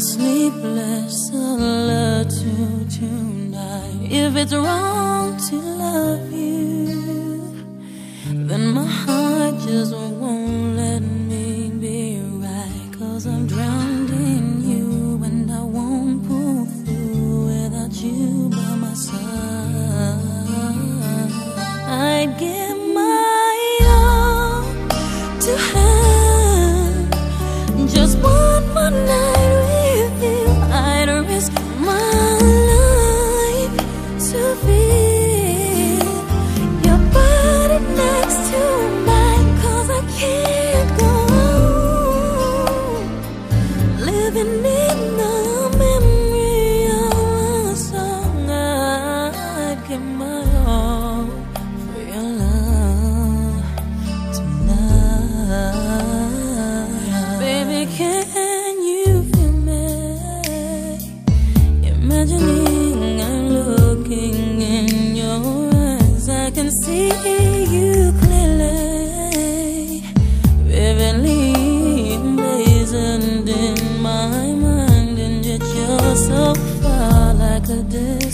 sleepless solitude tonight. If it's wrong to love you, then my heart just won't let me be right. Cause I'm drowned in you and I won't pull through without you by my side. I'd give my all to have see you clearly, vividly emblazoned in my mind, and yet you're so far like a day.